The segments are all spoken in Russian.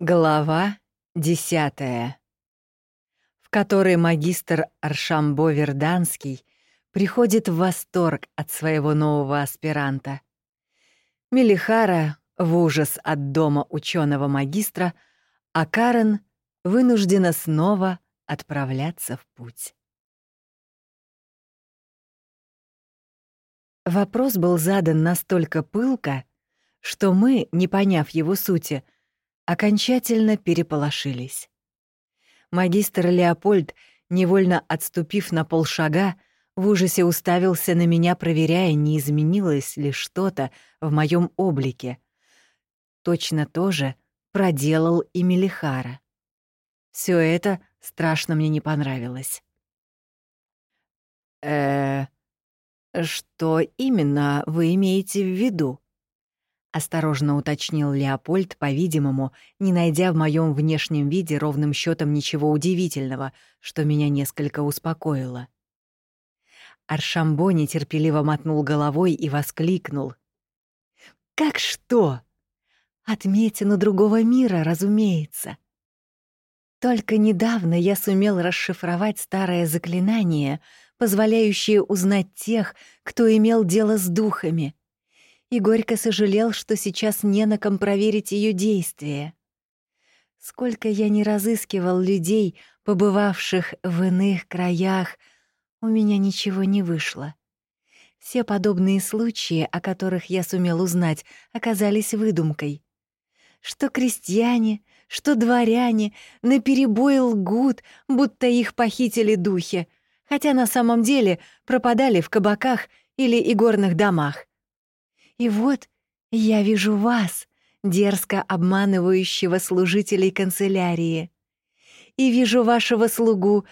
Глава десятая, в которой магистр Аршамбо Верданский приходит в восторг от своего нового аспиранта. Мелихара в ужас от дома ученого магистра, а Карен вынуждена снова отправляться в путь. Вопрос был задан настолько пылко, что мы, не поняв его сути, — окончательно переполошились. Магистр Леопольд, невольно отступив на полшага, в ужасе уставился на меня, проверяя, не изменилось ли что-то в моем облике. Точно то же проделал и Мелихара. Все это страшно мне не понравилось. э что именно вы имеете в виду?» — осторожно уточнил Леопольд, по-видимому, не найдя в моем внешнем виде ровным счетом ничего удивительного, что меня несколько успокоило. Аршамбо нетерпеливо мотнул головой и воскликнул. «Как что? Отметину другого мира, разумеется. Только недавно я сумел расшифровать старое заклинание, позволяющее узнать тех, кто имел дело с духами — и горько сожалел, что сейчас не на ком проверить ее действия. Сколько я не разыскивал людей, побывавших в иных краях, у меня ничего не вышло. Все подобные случаи, о которых я сумел узнать, оказались выдумкой. Что крестьяне, что дворяне наперебой лгут, будто их похитили духи, хотя на самом деле пропадали в кабаках или игорных домах. И вот я вижу вас, дерзко обманывающего служителей канцелярии. И вижу вашего слугу,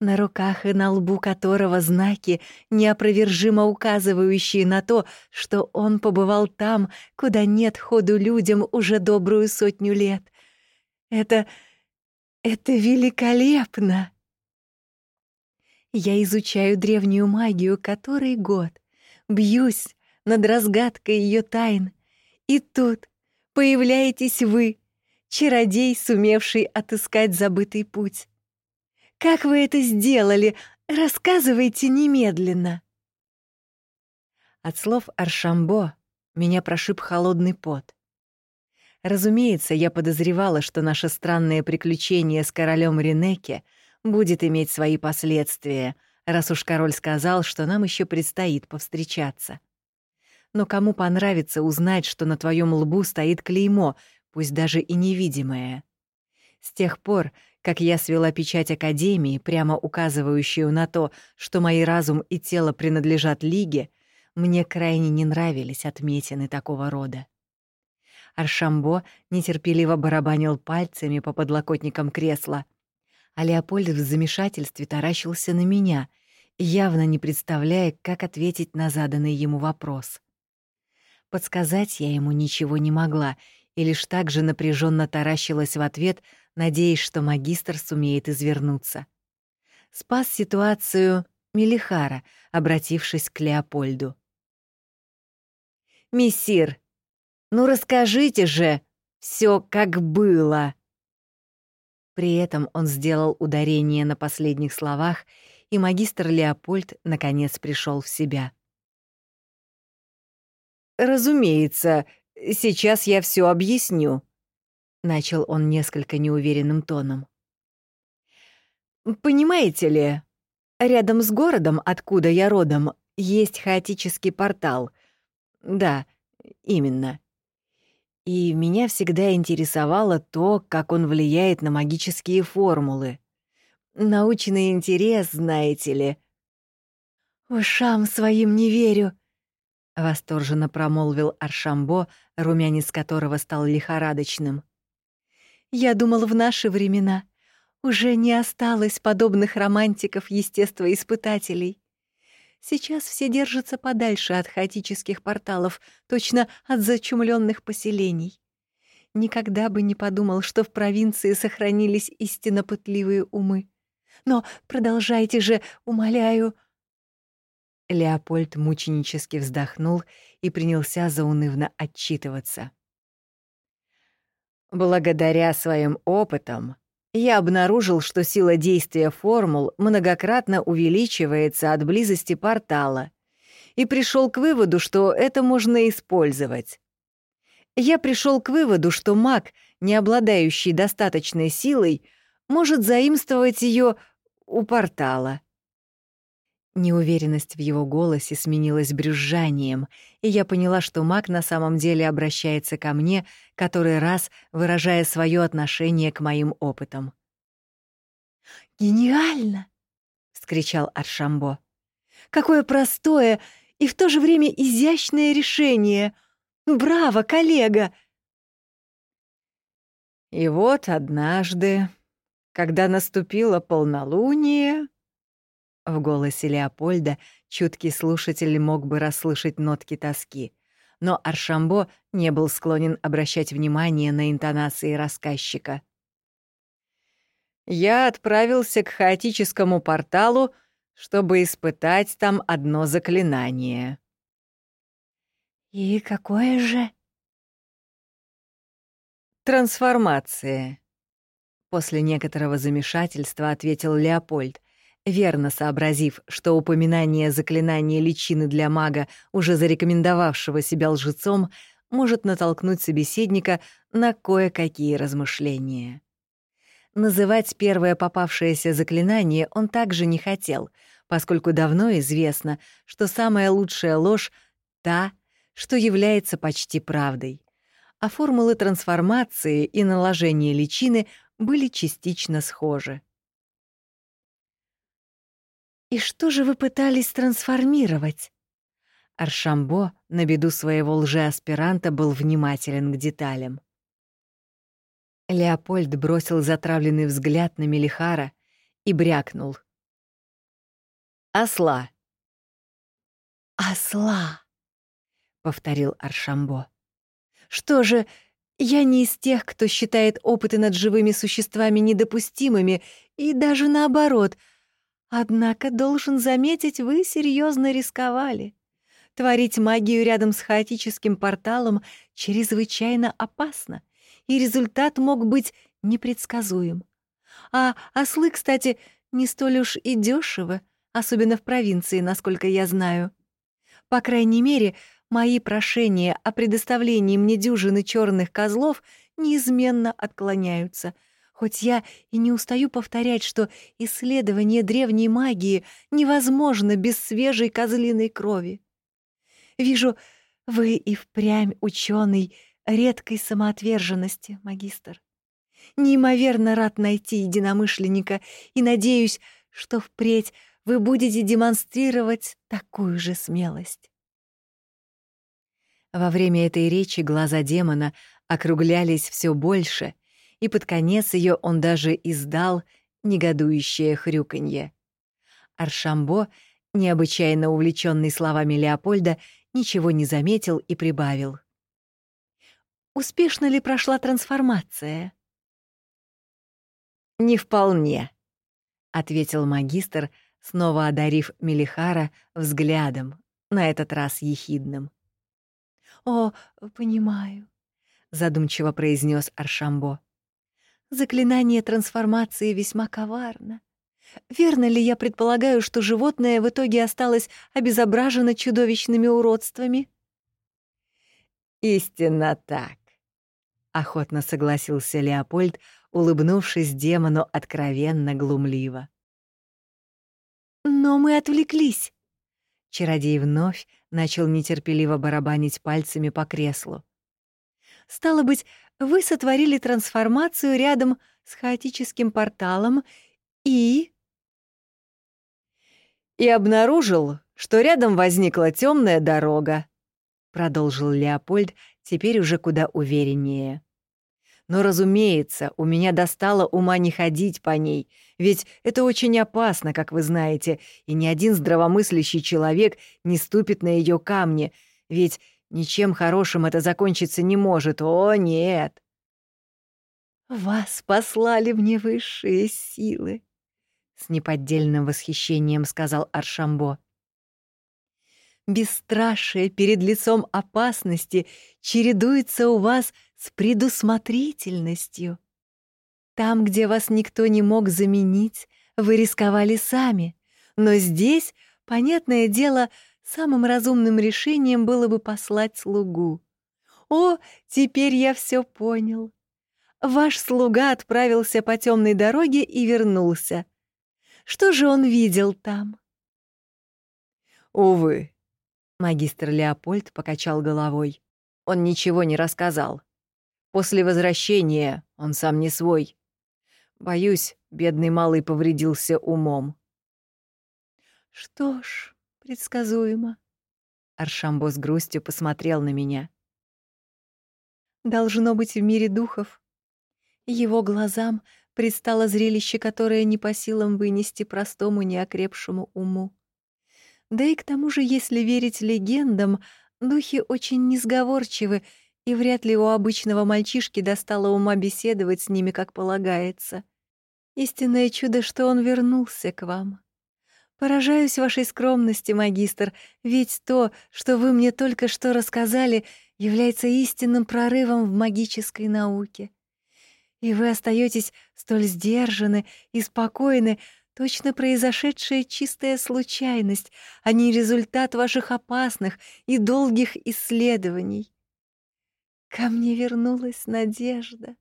на руках и на лбу которого знаки, неопровержимо указывающие на то, что он побывал там, куда нет ходу людям уже добрую сотню лет. Это... это великолепно! Я изучаю древнюю магию который год, бьюсь над разгадкой ее тайн. И тут появляетесь вы, чародей, сумевший отыскать забытый путь. Как вы это сделали? Рассказывайте немедленно. От слов Аршамбо меня прошиб холодный пот. Разумеется, я подозревала, что наше странное приключение с королем Ренеке будет иметь свои последствия, раз уж король сказал, что нам еще предстоит повстречаться но кому понравится узнать, что на твоем лбу стоит клеймо, пусть даже и невидимое. С тех пор, как я свела печать Академии, прямо указывающую на то, что мои разум и тело принадлежат Лиге, мне крайне не нравились отметины такого рода. Аршамбо нетерпеливо барабанил пальцами по подлокотникам кресла, а Леопольд в замешательстве таращился на меня, явно не представляя, как ответить на заданный ему вопрос. Подсказать я ему ничего не могла и лишь так же напряженно таращилась в ответ, надеясь, что магистр сумеет извернуться. Спас ситуацию Мелихара, обратившись к Леопольду. «Мессир, ну расскажите же все, как было!» При этом он сделал ударение на последних словах, и магистр Леопольд наконец пришел в себя. «Разумеется, сейчас я все объясню», — начал он несколько неуверенным тоном. «Понимаете ли, рядом с городом, откуда я родом, есть хаотический портал. Да, именно. И меня всегда интересовало то, как он влияет на магические формулы. Научный интерес, знаете ли». «Ушам своим не верю», восторженно промолвил Аршамбо, румянец которого стал лихорадочным. Я думал, в наши времена уже не осталось подобных романтиков-естествоиспытателей. Сейчас все держатся подальше от хаотических порталов, точно от зачумленных поселений. Никогда бы не подумал, что в провинции сохранились истинно пытливые умы. Но продолжайте же, умоляю, — Леопольд мученически вздохнул и принялся заунывно отчитываться. Благодаря своим опытам я обнаружил, что сила действия формул многократно увеличивается от близости портала, и пришел к выводу, что это можно использовать. Я пришел к выводу, что маг, не обладающий достаточной силой, может заимствовать ее у портала. Неуверенность в его голосе сменилась брюзжанием, и я поняла, что маг на самом деле обращается ко мне, который раз выражая свое отношение к моим опытам. «Гениально!» — вскричал Аршамбо. «Какое простое и в то же время изящное решение! Браво, коллега!» И вот однажды, когда наступило полнолуние, в голосе Леопольда чуткий слушатель мог бы расслышать нотки тоски, но Аршамбо не был склонен обращать внимание на интонации рассказчика. «Я отправился к хаотическому порталу, чтобы испытать там одно заклинание». «И какое же?» «Трансформация», — после некоторого замешательства ответил Леопольд, верно сообразив, что упоминание заклинания личины для мага, уже зарекомендовавшего себя лжецом, может натолкнуть собеседника на кое-какие размышления. Называть первое попавшееся заклинание он также не хотел, поскольку давно известно, что самая лучшая ложь — та, что является почти правдой. А формулы трансформации и наложения личины были частично схожи. «И что же вы пытались трансформировать?» Аршамбо, на беду своего лжеаспиранта, был внимателен к деталям. Леопольд бросил затравленный взгляд на Мелихара и брякнул. «Осла!» «Осла!» — повторил Аршамбо. «Что же, я не из тех, кто считает опыты над живыми существами недопустимыми, и даже наоборот — Однако, должен заметить, вы серьезно рисковали. Творить магию рядом с хаотическим порталом чрезвычайно опасно, и результат мог быть непредсказуем. А ослы, кстати, не столь уж и дешево, особенно в провинции, насколько я знаю. По крайней мере, мои прошения о предоставлении мне дюжины черных козлов неизменно отклоняются — Хоть я и не устаю повторять, что исследование древней магии невозможно без свежей козлиной крови. Вижу, вы и впрямь ученый редкой самоотверженности, магистр. Неимоверно рад найти единомышленника и надеюсь, что впредь вы будете демонстрировать такую же смелость. Во время этой речи глаза демона округлялись все больше — и под конец ее он даже издал негодующее хрюканье. Аршамбо, необычайно увлеченный словами Леопольда, ничего не заметил и прибавил. «Успешно ли прошла трансформация?» «Не вполне», — ответил магистр, снова одарив Мелихара взглядом, на этот раз ехидным. «О, понимаю», — задумчиво произнес Аршамбо. Заклинание трансформации весьма коварно. Верно ли я предполагаю, что животное в итоге осталось обезображено чудовищными уродствами? Истинно так, охотно согласился Леопольд, улыбнувшись демону откровенно глумливо. Но мы отвлеклись. Чародей вновь начал нетерпеливо барабанить пальцами по креслу. Стало быть, вы сотворили трансформацию рядом с хаотическим порталом и... И обнаружил, что рядом возникла темная дорога, продолжил Леопольд, теперь уже куда увереннее. Но, разумеется, у меня достало ума не ходить по ней, ведь это очень опасно, как вы знаете, и ни один здравомыслящий человек не ступит на ее камни, ведь Ничем хорошим это закончиться не может, о нет!» «Вас послали мне высшие силы», — с неподдельным восхищением сказал Аршамбо. Бесстрашие перед лицом опасности чередуется у вас с предусмотрительностью. Там, где вас никто не мог заменить, вы рисковали сами, но здесь, понятное дело, самым разумным решением было бы послать слугу. О, теперь я все понял. Ваш слуга отправился по темной дороге и вернулся. Что же он видел там? Увы, магистр Леопольд покачал головой. Он ничего не рассказал. После возвращения он сам не свой. Боюсь, бедный малый повредился умом. Что ж, предсказуемо. Аршамбо с грустью посмотрел на меня. Должно быть в мире духов. Его глазам предстало зрелище, которое не по силам вынести простому неокрепшему уму. Да и к тому же, если верить легендам, духи очень несговорчивы, и вряд ли у обычного мальчишки достало ума беседовать с ними, как полагается. Истинное чудо, что он вернулся к вам. Поражаюсь вашей скромности, магистр, ведь то, что вы мне только что рассказали, является истинным прорывом в магической науке. И вы остаетесь столь сдержаны и спокойны, точно произошедшая чистая случайность, а не результат ваших опасных и долгих исследований. Ко мне вернулась надежда.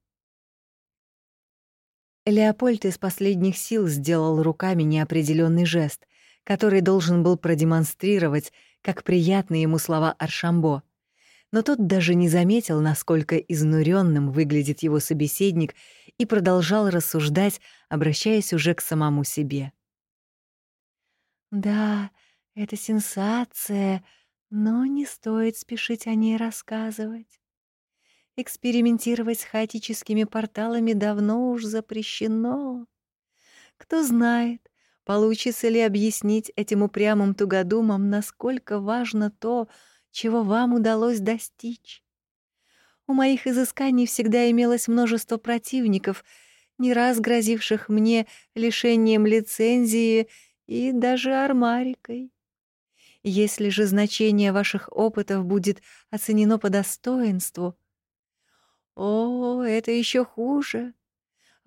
Леопольд из последних сил сделал руками неопределенный жест, который должен был продемонстрировать, как приятны ему слова Аршамбо. Но тот даже не заметил, насколько изнуренным выглядит его собеседник, и продолжал рассуждать, обращаясь уже к самому себе. «Да, это сенсация, но не стоит спешить о ней рассказывать. Экспериментировать с хаотическими порталами давно уж запрещено. Кто знает, получится ли объяснить этим упрямым тугодумам, насколько важно то, чего вам удалось достичь. У моих изысканий всегда имелось множество противников, не раз грозивших мне лишением лицензии и даже армарикой. Если же значение ваших опытов будет оценено по достоинству — о, это еще хуже.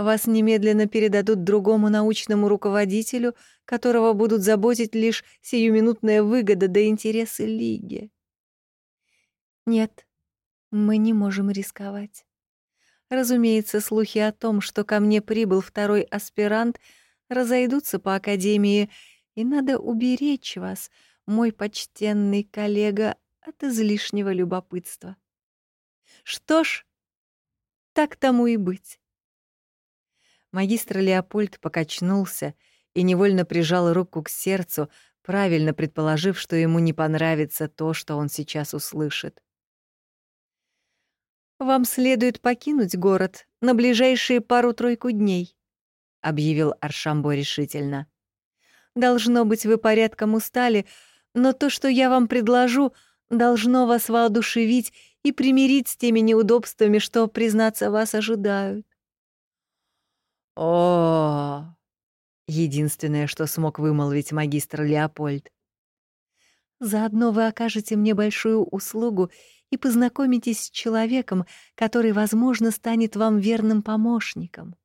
Вас немедленно передадут другому научному руководителю, которого будут заботить лишь сиюминутная выгода да интересы Лиги. Нет, мы не можем рисковать. Разумеется, слухи о том, что ко мне прибыл второй аспирант, разойдутся по Академии, и надо уберечь вас, мой почтенный коллега, от излишнего любопытства. Что ж, так тому и быть. Магистр Леопольд покачнулся и невольно прижал руку к сердцу, правильно предположив, что ему не понравится то, что он сейчас услышит. «Вам следует покинуть город на ближайшие пару-тройку дней», — объявил Аршамбо решительно. «Должно быть, вы порядком устали, но то, что я вам предложу, должно вас воодушевить и примирить с теми неудобствами, что, признаться, вас ожидают. О, единственное, что смог вымолвить магистр Леопольд. Заодно вы окажете мне большую услугу и познакомитесь с человеком, который, возможно, станет вам верным помощником.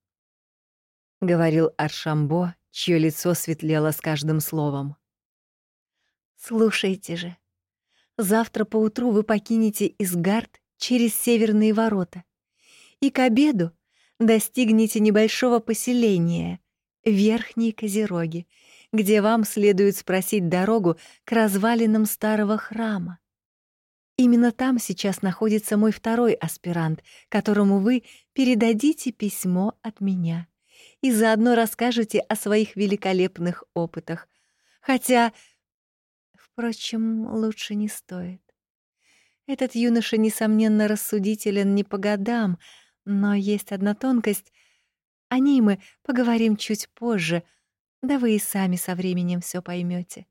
Говорил Аршамбо, чье лицо светлело с каждым словом. Слушайте же, Завтра поутру вы покинете Изгард через северные ворота. И к обеду достигнете небольшого поселения, Верхние Козероги, где вам следует спросить дорогу к развалинам старого храма. Именно там сейчас находится мой второй аспирант, которому вы передадите письмо от меня и заодно расскажете о своих великолепных опытах. Хотя Впрочем, лучше не стоит. Этот юноша, несомненно, рассудителен не по годам, но есть одна тонкость. О ней мы поговорим чуть позже, да вы и сами со временем все поймете.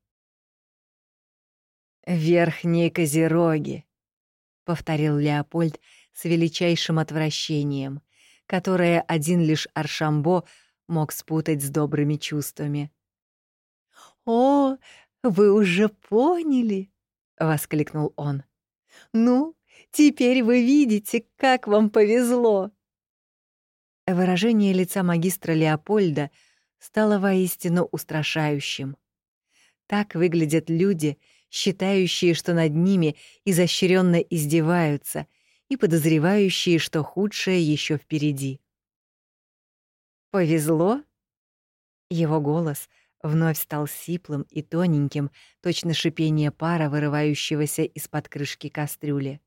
«Верхние козероги», — повторил Леопольд с величайшим отвращением, которое один лишь Аршамбо мог спутать с добрыми чувствами. «О, вы уже поняли?» — воскликнул он. «Ну, теперь вы видите, как вам повезло!» Выражение лица магистра Леопольда стало воистину устрашающим. Так выглядят люди, считающие, что над ними изощренно издеваются, и подозревающие, что худшее еще впереди. «Повезло?» Его голос вновь стал сиплым и тоненьким, точно шипение пара, вырывающегося из-под крышки кастрюли.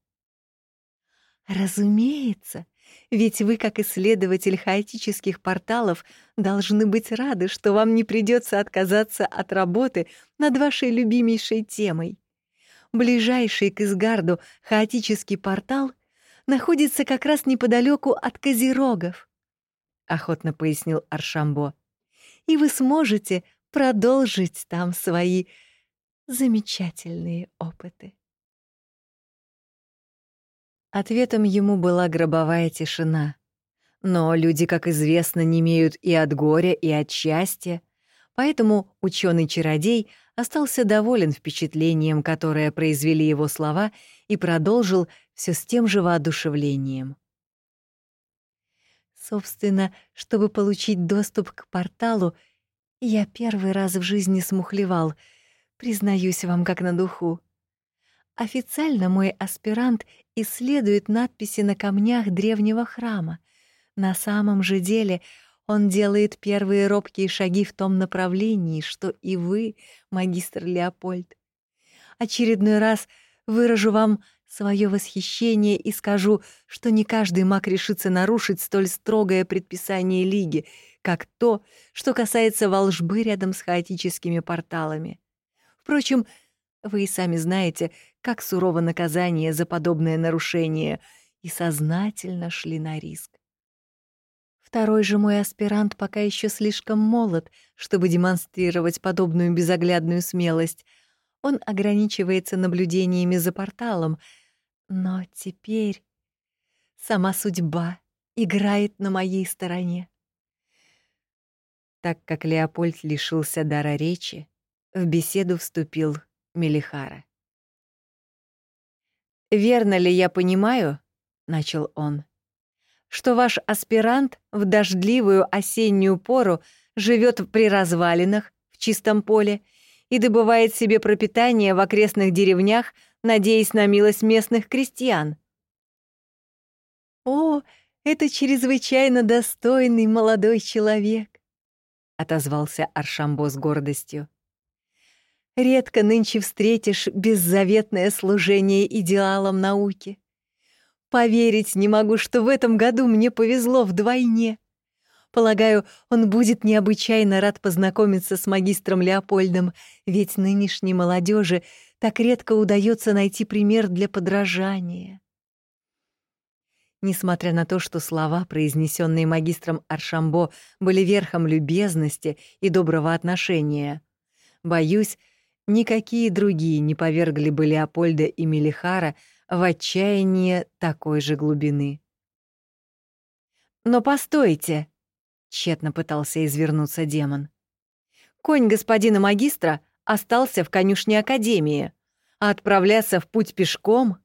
«Разумеется, ведь вы, как исследователь хаотических порталов, должны быть рады, что вам не придется отказаться от работы над вашей любимейшей темой. Ближайший к Изгарду хаотический портал находится как раз неподалеку от Козерогов, — охотно пояснил Аршамбо. И вы сможете продолжить там свои замечательные опыты. Ответом ему была гробовая тишина. Но люди, как известно, не имеют и от горя, и от счастья, поэтому ученый чародей остался доволен впечатлением, которое произвели его слова, и продолжил все с тем же воодушевлением. Собственно, чтобы получить доступ к порталу, я первый раз в жизни смухлевал, признаюсь вам как на духу. Официально мой аспирант исследует надписи на камнях древнего храма. На самом же деле он делает первые робкие шаги в том направлении, что и вы, магистр Леопольд. Очередной раз выражу вам свое восхищение и скажу, что не каждый маг решится нарушить столь строгое предписание Лиги, как то, что касается волжбы рядом с хаотическими порталами. Впрочем, вы и сами знаете, как сурово наказание за подобное нарушение, и сознательно шли на риск. Второй же мой аспирант пока еще слишком молод, чтобы демонстрировать подобную безоглядную смелость. Он ограничивается наблюдениями за порталом, но теперь сама судьба играет на моей стороне. Так как Леопольд лишился дара речи, в беседу вступил Мелихара. «Верно ли я понимаю, — начал он, — что ваш аспирант в дождливую осеннюю пору живет при развалинах в чистом поле и добывает себе пропитание в окрестных деревнях, надеясь на милость местных крестьян?» «О, это чрезвычайно достойный молодой человек!» — отозвался Аршамбо с гордостью. Редко нынче встретишь беззаветное служение идеалам науки. Поверить не могу, что в этом году мне повезло вдвойне. Полагаю, он будет необычайно рад познакомиться с магистром Леопольдом, ведь нынешней молодежи так редко удается найти пример для подражания. Несмотря на то, что слова, произнесенные магистром Аршамбо, были верхом любезности и доброго отношения, боюсь, Никакие другие не повергли бы Леопольда и Мелихара в отчаяние такой же глубины. «Но постойте!» — тщетно пытался извернуться демон. «Конь господина магистра остался в конюшне Академии, а отправляться в путь пешком...»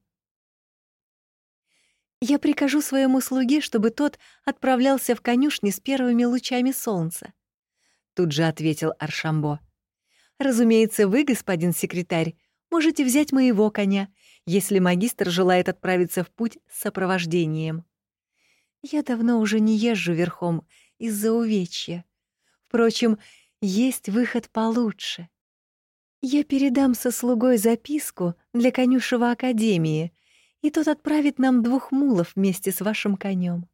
«Я прикажу своему слуге, чтобы тот отправлялся в конюшни с первыми лучами солнца», — тут же ответил Аршамбо. Разумеется, вы, господин секретарь, можете взять моего коня, если магистр желает отправиться в путь с сопровождением. Я давно уже не езжу верхом из-за увечья. Впрочем, есть выход получше. Я передам со слугой записку для конюшева академии, и тот отправит нам двух мулов вместе с вашим конем.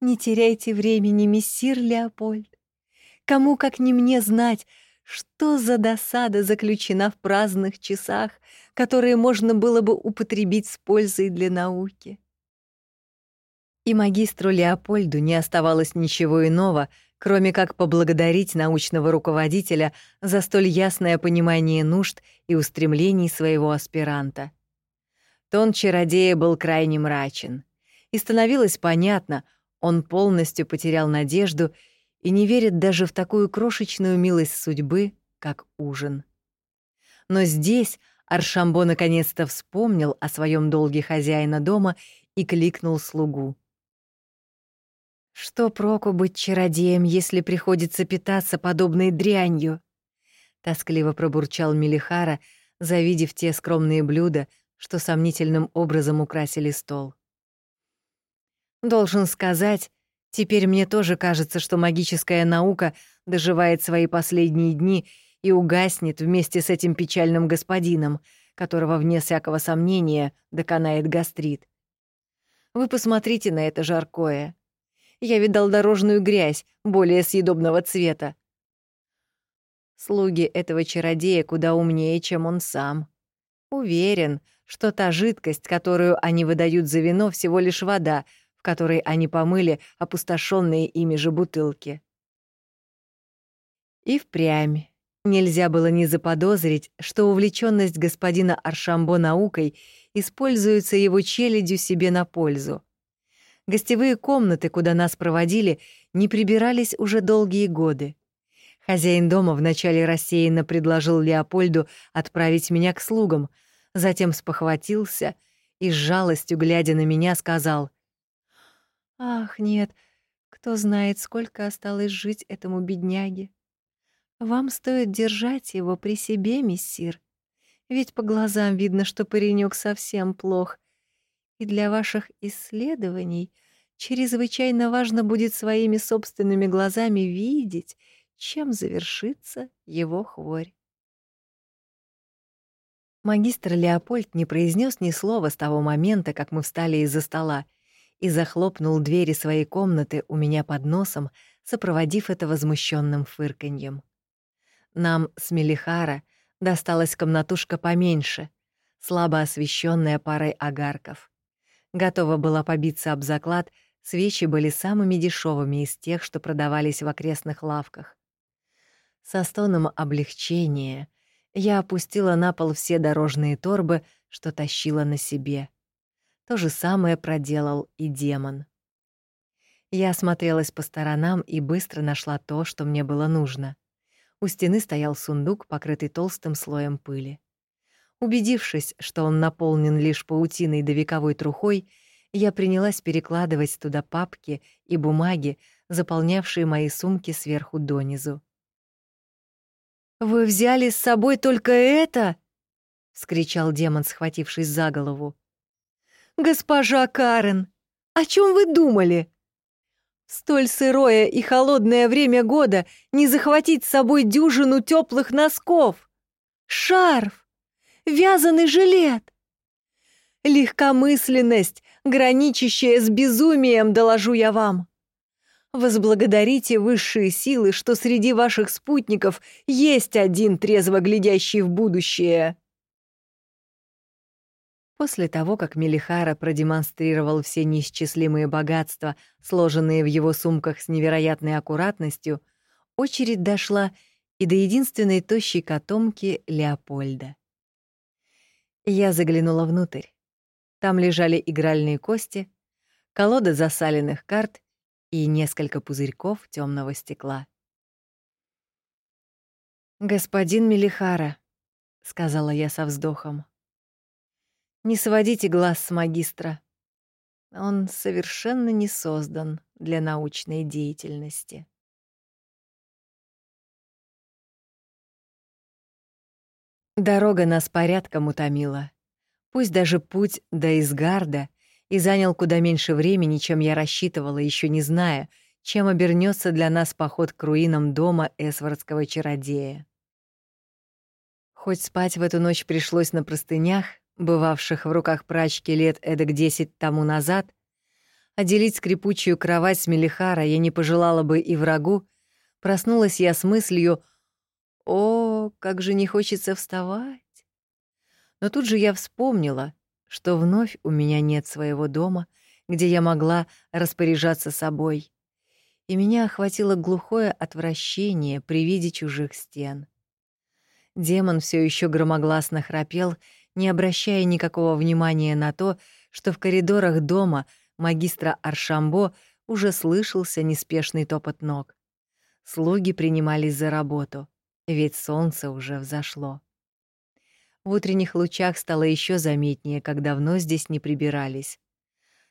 Не теряйте времени, мессир Леопольд. Кому, как не мне, знать, что за досада заключена в праздных часах, которые можно было бы употребить с пользой для науки? И магистру Леопольду не оставалось ничего иного, кроме как поблагодарить научного руководителя за столь ясное понимание нужд и устремлений своего аспиранта. Тон чародея был крайне мрачен, и становилось понятно, он полностью потерял надежду и не верит даже в такую крошечную милость судьбы, как ужин. Но здесь Аршамбо наконец-то вспомнил о своем долге хозяина дома и кликнул слугу. «Что проку быть чародеем, если приходится питаться подобной дрянью?» — тоскливо пробурчал Мелихара, завидев те скромные блюда, что сомнительным образом украсили стол. «Должен сказать, теперь мне тоже кажется, что магическая наука доживает свои последние дни — и угаснет вместе с этим печальным господином, которого, вне всякого сомнения, доконает гастрит. Вы посмотрите на это жаркое. Я видал дорожную грязь, более съедобного цвета. Слуги этого чародея куда умнее, чем он сам. Уверен, что та жидкость, которую они выдают за вино, всего лишь вода, которой они помыли опустошенные ими же бутылки. И впрямь Нельзя было не заподозрить, что увлеченность господина Аршамбо наукой используется его челядью себе на пользу. Гостевые комнаты, куда нас проводили, не прибирались уже долгие годы. Хозяин дома вначале рассеянно предложил Леопольду отправить меня к слугам, затем спохватился и с жалостью, глядя на меня, сказал «Ах, нет, кто знает, сколько осталось жить этому бедняге. Вам стоит держать его при себе, миссир. Ведь по глазам видно, что паренек совсем плох. И для ваших исследований чрезвычайно важно будет своими собственными глазами видеть, чем завершится его хворь. Магистр Леопольд не произнес ни слова с того момента, как мы встали из-за стола, и захлопнул двери своей комнаты у меня под носом, сопроводив это возмущенным фырканьем. Нам с Мелихара досталась комнатушка поменьше, слабо освещенная парой огарков. Готова была побиться об заклад, свечи были самыми дешевыми из тех, что продавались в окрестных лавках. Со стоном облегчения я опустила на пол все дорожные торбы, что тащила на себе. То же самое проделал и демон. Я осмотрелась по сторонам и быстро нашла то, что мне было нужно. У стены стоял сундук, покрытый толстым слоем пыли. Убедившись, что он наполнен лишь паутиной да вековой трухой, я принялась перекладывать туда папки и бумаги, заполнявшие мои сумки сверху донизу. «Вы взяли с собой только это?» — вскричал демон, схватившись за голову. «Госпожа Карен, о чем вы думали?» столь сырое и холодное время года не захватить с собой дюжину теплых носков, шарф, вязаный жилет. Легкомысленность, граничащая с безумием, доложу я вам. Возблагодарите высшие силы, что среди ваших спутников есть один трезво глядящий в будущее. После того, как Мелихара продемонстрировал все неисчислимые богатства, сложенные в его сумках с невероятной аккуратностью, очередь дошла и до единственной тощей котомки Леопольда. Я заглянула внутрь. Там лежали игральные кости, колода засаленных карт и несколько пузырьков темного стекла. «Господин Мелихара», — сказала я со вздохом, — не сводите глаз с магистра. Он совершенно не создан для научной деятельности. Дорога нас порядком утомила. Пусть даже путь до Изгарда и занял куда меньше времени, чем я рассчитывала, еще не зная, чем обернется для нас поход к руинам дома эсвардского чародея. Хоть спать в эту ночь пришлось на простынях, бывавших в руках прачки лет эдак десять тому назад, а делить скрипучую кровать с Мелихара я не пожелала бы и врагу, проснулась я с мыслью «О, как же не хочется вставать!» Но тут же я вспомнила, что вновь у меня нет своего дома, где я могла распоряжаться собой, и меня охватило глухое отвращение при виде чужих стен. Демон все еще громогласно храпел не обращая никакого внимания на то, что в коридорах дома магистра Аршамбо уже слышался неспешный топот ног. Слуги принимались за работу, ведь солнце уже взошло. В утренних лучах стало еще заметнее, как давно здесь не прибирались.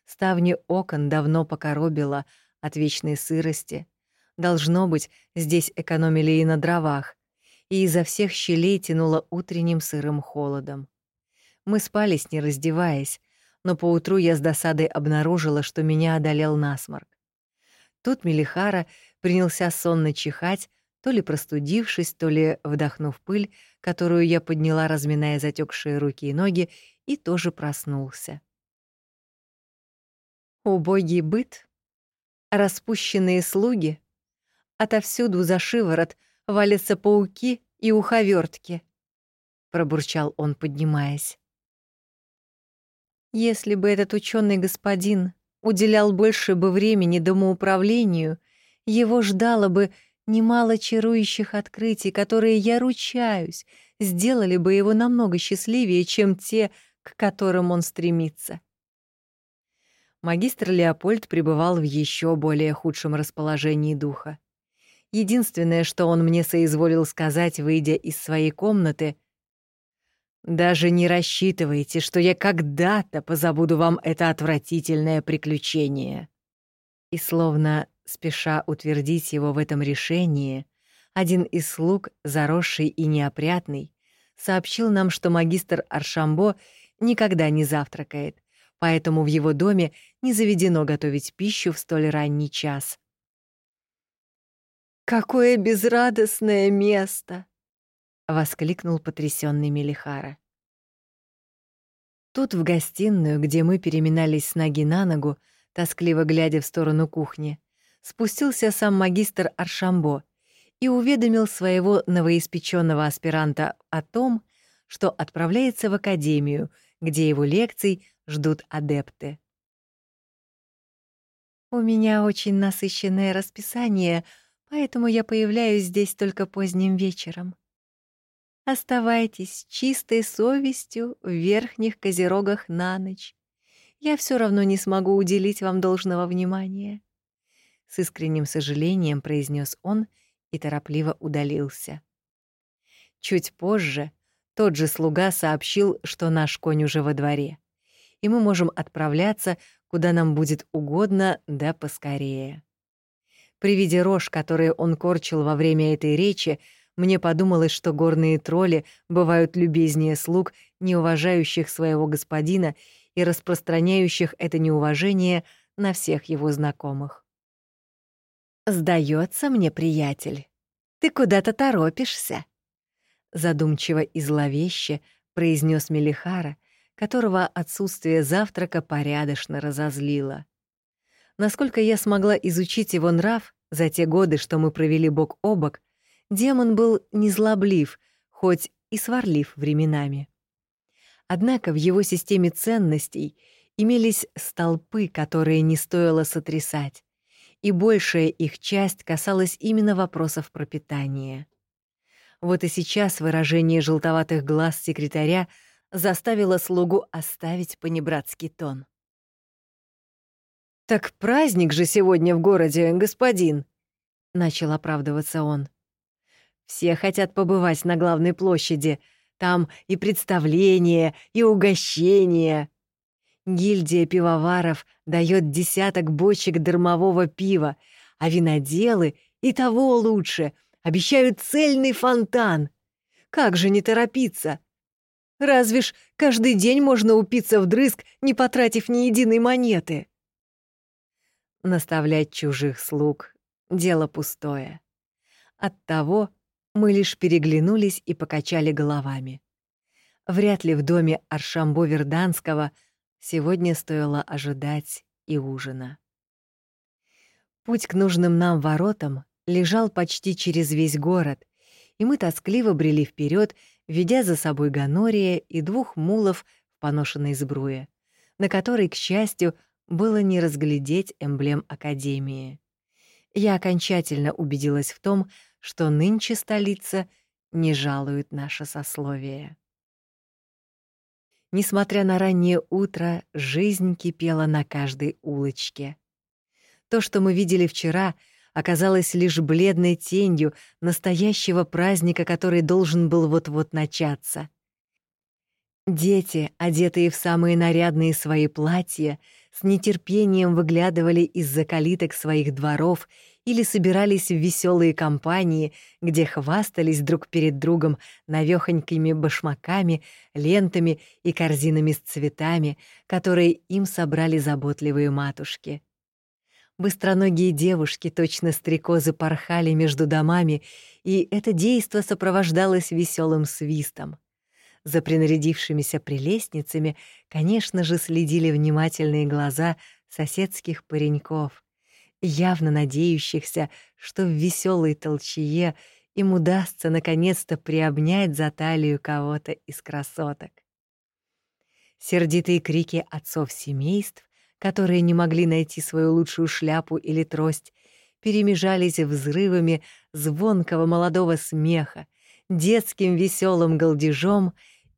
Ставни окон давно покоробило от вечной сырости. Должно быть, здесь экономили и на дровах, и изо всех щелей тянуло утренним сырым холодом. Мы спались, не раздеваясь, но поутру я с досадой обнаружила, что меня одолел насморк. Тут Мелихара принялся сонно чихать, то ли простудившись, то ли вдохнув пыль, которую я подняла, разминая затекшие руки и ноги, и тоже проснулся. Убогий быт, распущенные слуги, отовсюду за шиворот валятся пауки и уховертки, пробурчал он, поднимаясь. Если бы этот ученый господин уделял больше бы времени домоуправлению, его ждало бы немало чарующих открытий, которые, я ручаюсь, сделали бы его намного счастливее, чем те, к которым он стремится. Магистр Леопольд пребывал в еще более худшем расположении духа. Единственное, что он мне соизволил сказать, выйдя из своей комнаты, «Даже не рассчитывайте, что я когда-то позабуду вам это отвратительное приключение». И словно спеша утвердить его в этом решении, один из слуг, заросший и неопрятный, сообщил нам, что магистр Аршамбо никогда не завтракает, поэтому в его доме не заведено готовить пищу в столь ранний час. «Какое безрадостное место!» — воскликнул потрясенный Мелихара. Тут в гостиную, где мы переминались с ноги на ногу, тоскливо глядя в сторону кухни, спустился сам магистр Аршамбо и уведомил своего новоиспеченного аспиранта о том, что отправляется в академию, где его лекций ждут адепты. «У меня очень насыщенное расписание, поэтому я появляюсь здесь только поздним вечером. Оставайтесь с чистой совестью в верхних козерогах на ночь. Я все равно не смогу уделить вам должного внимания с искренним сожалением произнес он и торопливо удалился. Чуть позже тот же слуга сообщил, что наш конь уже во дворе, и мы можем отправляться, куда нам будет угодно, да поскорее. При виде рож, которые он корчил во время этой речи, мне подумалось, что горные тролли бывают любезнее слуг, не уважающих своего господина и распространяющих это неуважение на всех его знакомых. Сдается мне, приятель, ты куда-то торопишься, задумчиво и зловеще произнес Мелихара, которого отсутствие завтрака порядочно разозлило. Насколько я смогла изучить его нрав за те годы, что мы провели бок о бок, демон был незлоблив, хоть и сварлив временами. Однако в его системе ценностей имелись столпы, которые не стоило сотрясать, и большая их часть касалась именно вопросов пропитания. Вот и сейчас выражение желтоватых глаз секретаря заставило слугу оставить понебратский тон. «Так праздник же сегодня в городе, господин!» — начал оправдываться он. «Все хотят побывать на главной площади. Там и представления, и угощения. Гильдия пивоваров дает десяток бочек дармового пива, а виноделы и того лучше обещают цельный фонтан. Как же не торопиться? Разве ж каждый день можно упиться вдрызг, не потратив ни единой монеты? Наставлять чужих слуг — дело пустое. Оттого мы лишь переглянулись и покачали головами. Вряд ли в доме Аршамбо-Верданского — Сегодня стоило ожидать и ужина. Путь к нужным нам воротам лежал почти через весь город, и мы тоскливо брели вперед, ведя за собой Ганория и двух мулов в поношенной сбруе, на которой, к счастью, было не разглядеть эмблем Академии. Я окончательно убедилась в том, что нынче столица не жалует наше сословие. Несмотря на раннее утро, жизнь кипела на каждой улочке. То, что мы видели вчера, оказалось лишь бледной тенью настоящего праздника, который должен был вот-вот начаться. Дети, одетые в самые нарядные свои платья, с нетерпением выглядывали из-за калиток своих дворов или собирались в веселые компании, где хвастались друг перед другом навёхонькими башмаками, лентами и корзинами с цветами, которые им собрали заботливые матушки. Быстроногие девушки, точно стрекозы, порхали между домами, и это действо сопровождалось веселым свистом. За принарядившимися прелестницами, конечно же, следили внимательные глаза соседских пареньков, явно надеющихся, что в веселой толчее им удастся наконец-то приобнять за талию кого-то из красоток. Сердитые крики отцов семейств которые не могли найти свою лучшую шляпу или трость, перемежались взрывами звонкого молодого смеха, детским веселым галдежом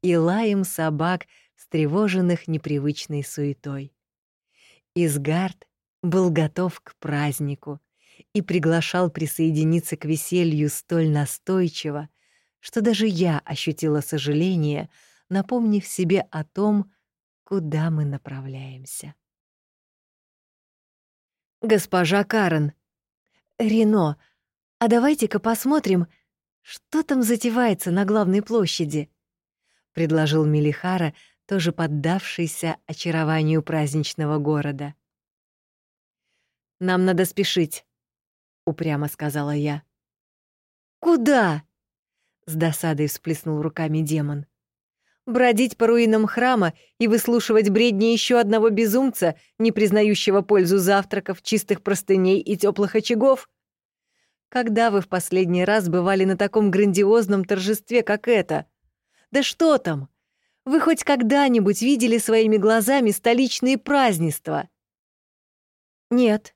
и лаем собак, встревоженных непривычной суетой. Изгард был готов к празднику и приглашал присоединиться к веселью столь настойчиво, что даже я ощутила сожаление, напомнив себе о том, куда мы направляемся. «Госпожа Карен». «Рено, а давайте-ка посмотрим, что там затевается на главной площади», — предложил Мелихара, тоже поддавшийся очарованию праздничного города. «Нам надо спешить», — упрямо сказала я. «Куда?» — с досадой всплеснул руками демон бродить по руинам храма и выслушивать бредни еще одного безумца, не признающего пользу завтраков, чистых простыней и теплых очагов? Когда вы в последний раз бывали на таком грандиозном торжестве, как это? Да что там? Вы хоть когда-нибудь видели своими глазами столичные празднества? Нет,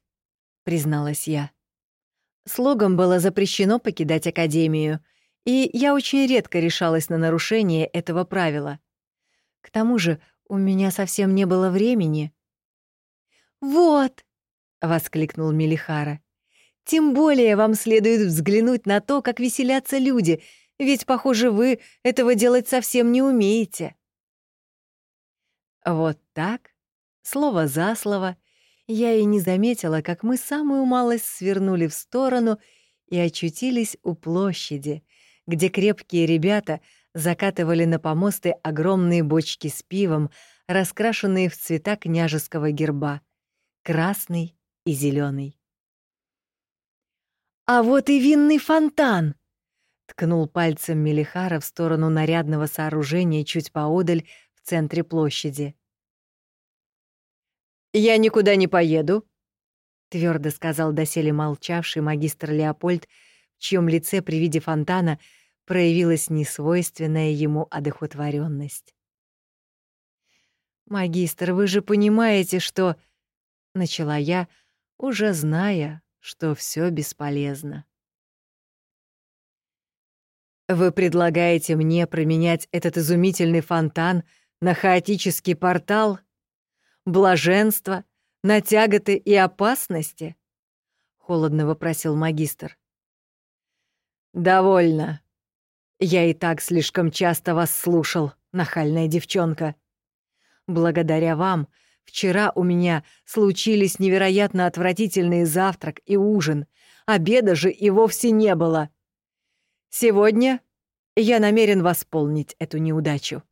призналась я. Слугам было запрещено покидать академию — и я очень редко решалась на нарушение этого правила. К тому же у меня совсем не было времени. «Вот!» — воскликнул Мелихара. «Тем более вам следует взглянуть на то, как веселятся люди, ведь, похоже, вы этого делать совсем не умеете». Вот так, слово за слово, я и не заметила, как мы самую малость свернули в сторону и очутились у площади, где крепкие ребята закатывали на помосты огромные бочки с пивом, раскрашенные в цвета княжеского герба — красный и зеленый. «А вот и винный фонтан!» — ткнул пальцем Мелихара в сторону нарядного сооружения чуть поодаль в центре площади. «Я никуда не поеду», — твердо сказал доселе молчавший магистр Леопольд, в чьем лице при виде фонтана — проявилась несвойственная ему одухотворенность. «Магистр, вы же понимаете, что...» — начала я, уже зная, что все бесполезно. «Вы предлагаете мне променять этот изумительный фонтан на хаотический портал? Блаженство, на тяготы и опасности?» — холодно вопросил магистр. «Довольно», я и так слишком часто вас слушал, нахальная девчонка. Благодаря вам вчера у меня случились невероятно отвратительный завтрак и ужин, обеда же и вовсе не было. Сегодня я намерен восполнить эту неудачу.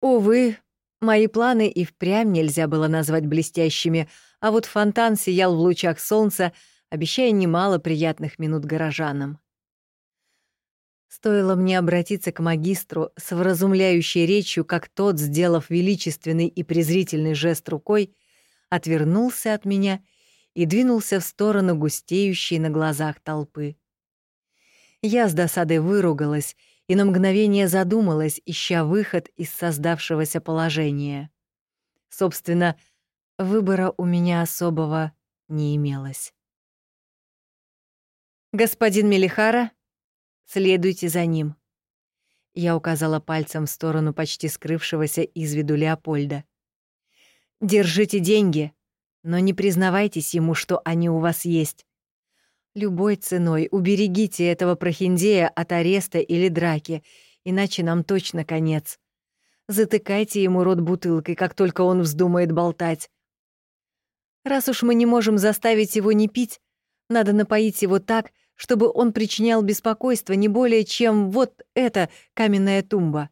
Увы, мои планы и впрямь нельзя было назвать блестящими, а вот фонтан сиял в лучах солнца, обещая немало приятных минут горожанам. Стоило мне обратиться к магистру с вразумляющей речью, как тот, сделав величественный и презрительный жест рукой, отвернулся от меня и двинулся в сторону густеющей на глазах толпы. Я с досадой выругалась и на мгновение задумалась, ища выход из создавшегося положения. Собственно, выбора у меня особого не имелось. «Господин Мелихара?» Следуйте за ним». Я указала пальцем в сторону почти скрывшегося из виду Леопольда. «Держите деньги, но не признавайтесь ему, что они у вас есть. Любой ценой уберегите этого прохиндея от ареста или драки, иначе нам точно конец. Затыкайте ему рот бутылкой, как только он вздумает болтать. Раз уж мы не можем заставить его не пить, надо напоить его так, чтобы он причинял беспокойство не более, чем вот эта каменная тумба.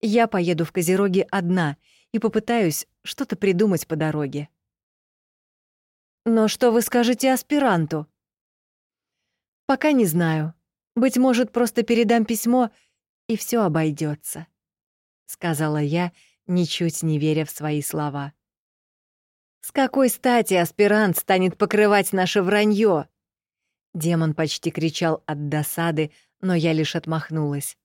Я поеду в Козероги одна и попытаюсь что-то придумать по дороге. Но что вы скажете аспиранту? Пока не знаю. Быть может, просто передам письмо, и все обойдется, сказала я, ничуть не веря в свои слова. С какой стати аспирант станет покрывать наше вранье? Демон почти кричал от досады, но я лишь отмахнулась.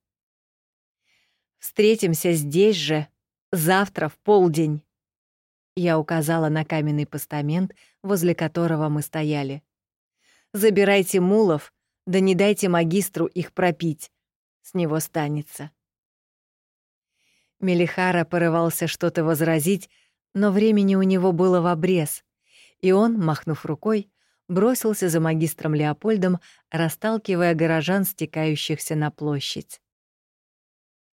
Встретимся здесь же, завтра в полдень. Я указала на каменный постамент, возле которого мы стояли. Забирайте мулов, да не дайте магистру их пропить. С него станется. Мелихара порывался что-то возразить, но времени у него было в обрез, и он, махнув рукой, бросился за магистром Леопольдом, расталкивая горожан, стекающихся на площадь.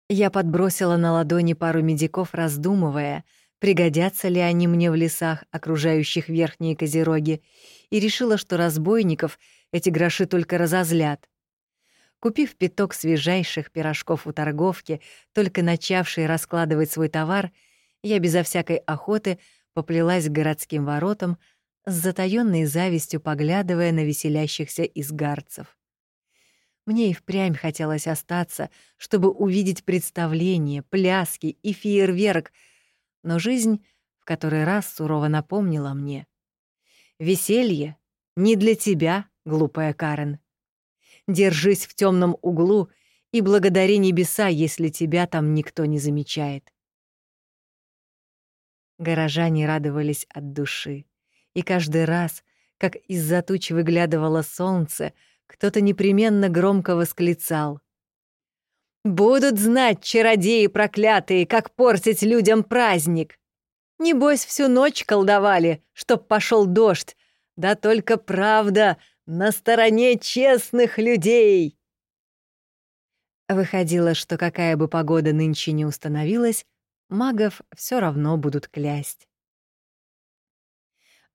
Я подбросила на ладони пару медиков, раздумывая, пригодятся ли они мне в лесах, окружающих верхние козероги, и решила, что разбойников эти гроши только разозлят. Купив пяток свежайших пирожков у торговки, только начавшей раскладывать свой товар, я безо всякой охоты поплелась к городским воротам, с затаённой завистью поглядывая на веселящихся изгарцев. Мне и впрямь хотелось остаться, чтобы увидеть представление, пляски и фейерверк, но жизнь в который раз сурово напомнила мне. «Веселье не для тебя, глупая Карен. Держись в темном углу и благодари небеса, если тебя там никто не замечает». Горожане радовались от души. И каждый раз, как из-за туч выглядывало солнце, кто-то непременно громко восклицал. «Будут знать, чародеи проклятые, как портить людям праздник! Небось, всю ночь колдовали, чтоб пошел дождь, да только правда на стороне честных людей!» Выходило, что какая бы погода нынче не установилась, магов все равно будут клясть.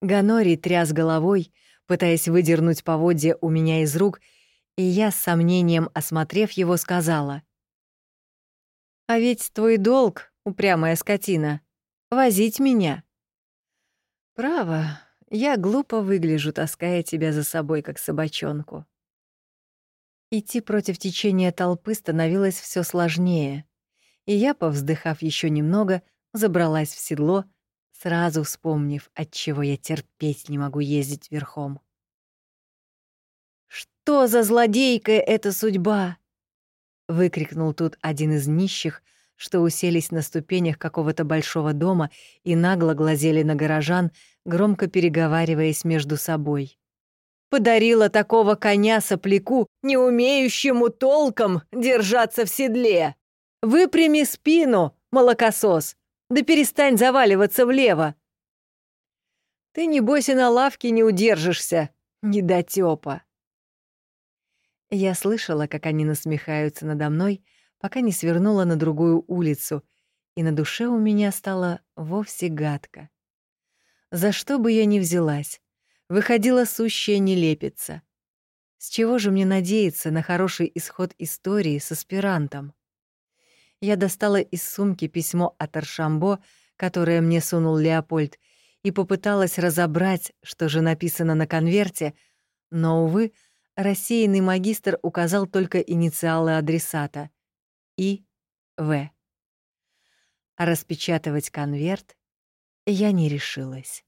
Ганори тряс головой, пытаясь выдернуть поводья у меня из рук, и я с сомнением, осмотрев его, сказала. «А ведь твой долг, упрямая скотина, возить меня». «Право, я глупо выгляжу, таская тебя за собой, как собачонку». Идти против течения толпы становилось все сложнее, и я, повздыхав еще немного, забралась в седло — сразу вспомнив, от чего я терпеть не могу ездить верхом. «Что за злодейка эта судьба?» — выкрикнул тут один из нищих, что уселись на ступенях какого-то большого дома и нагло глазели на горожан, громко переговариваясь между собой. «Подарила такого коня сопляку, не умеющему толком держаться в седле! Выпрями спину, молокосос! Да перестань заваливаться влево. Ты, небось, и на лавке не удержишься, недотёпа. Я слышала, как они насмехаются надо мной, пока не свернула на другую улицу, и на душе у меня стало вовсе гадко. За что бы я ни взялась, выходила сущая нелепица. С чего же мне надеяться на хороший исход истории с аспирантом? я достала из сумки письмо от Аршамбо, которое мне сунул Леопольд, и попыталась разобрать, что же написано на конверте, но, увы, рассеянный магистр указал только инициалы адресата — И. В. А распечатывать конверт я не решилась.